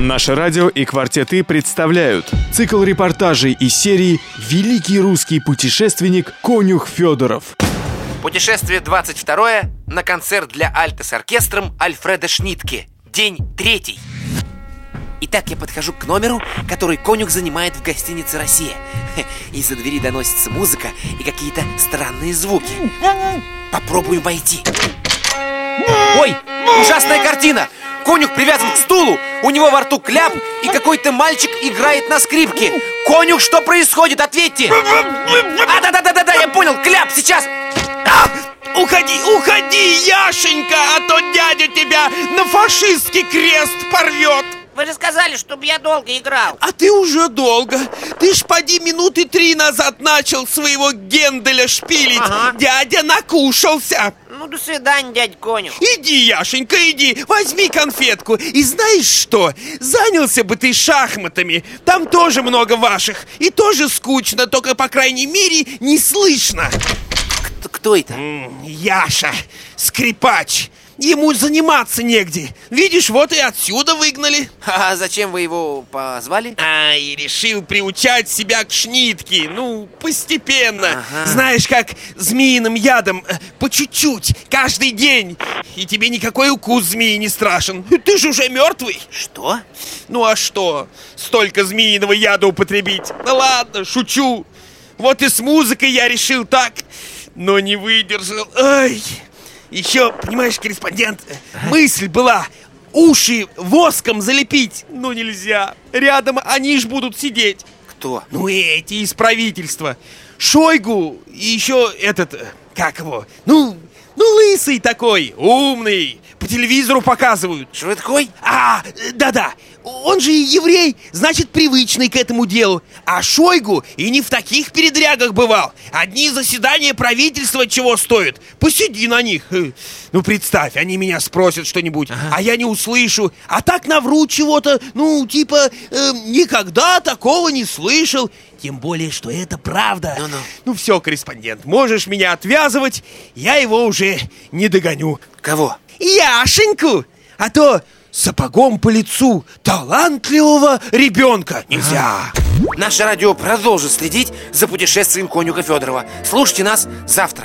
Наше радио и «Квартеты» представляют цикл репортажей из серии «Великий русский путешественник Конюх Федоров». Путешествие 22 на концерт для альта с оркестром Альфреда Шнитке. День третий. Итак, я подхожу к номеру, который конюх занимает в гостинице «Россия». Из-за двери доносится музыка и какие-то странные звуки. Попробуем войти. Ой, ужасная картина! Конюх привязан к стулу, у него во рту кляп, и какой-то мальчик играет на скрипке. Конюх, что происходит? Ответьте! А, да-да-да-да, я понял, кляп, сейчас! А! Уходи, уходи, Яшенька, а то дядя тебя на фашистский крест порвет Вы же сказали, чтобы я долго играл А ты уже долго Ты ж поди минуты три назад начал своего Генделя шпилить Ага. Дядя накушался Ну, до свидания, дядь Конюх. Иди, Яшенька, иди, возьми конфетку. И знаешь что, занялся бы ты шахматами. Там тоже много ваших. И тоже скучно, только, по крайней мере, не слышно. Т- Кто это? Яша, скрипач Ему заниматься негде. Видишь, вот и отсюда выгнали. А зачем вы его позвали? А, и решил приучать себя к шнитке. Ну, постепенно. Ага. Знаешь, как змеиным ядом э, По чуть-чуть, каждый день. И тебе никакой укус змеи не страшен. Ты же уже мертвый Что? Ну а что? Столько змеиного яда употребить. Да ладно, шучу. Вот и с музыкой я решил так Но не выдержал. Ай Еще, понимаешь, корреспондент Мысль была Уши воском залепить. Но нельзя. Рядом они ж будут сидеть. Кто? Ну эти из правительства. Шойгу и еще этот э, Как его? Ну, ну лысый такой, умный. По телевизору показывают. Такой? а, э, да-да, он же и еврей, значит, привычный к этому делу. А Шойгу и не в таких передрягах бывал. Одни заседания правительства чего стоят. Посиди на них. Ну, представь, они меня спросят что-нибудь, а я не услышу. А так навру чего-то, ну, типа, э, никогда такого не слышал. Тем более, что это правда. Ну-ну. Ну, все, корреспондент, можешь меня отвязывать, я его уже не догоню. Кого? Яшеньку, а то сапогом по лицу талантливого ребенка нельзя. Наше радио продолжит следить за путешествием конюха Федорова. Слушайте нас завтра.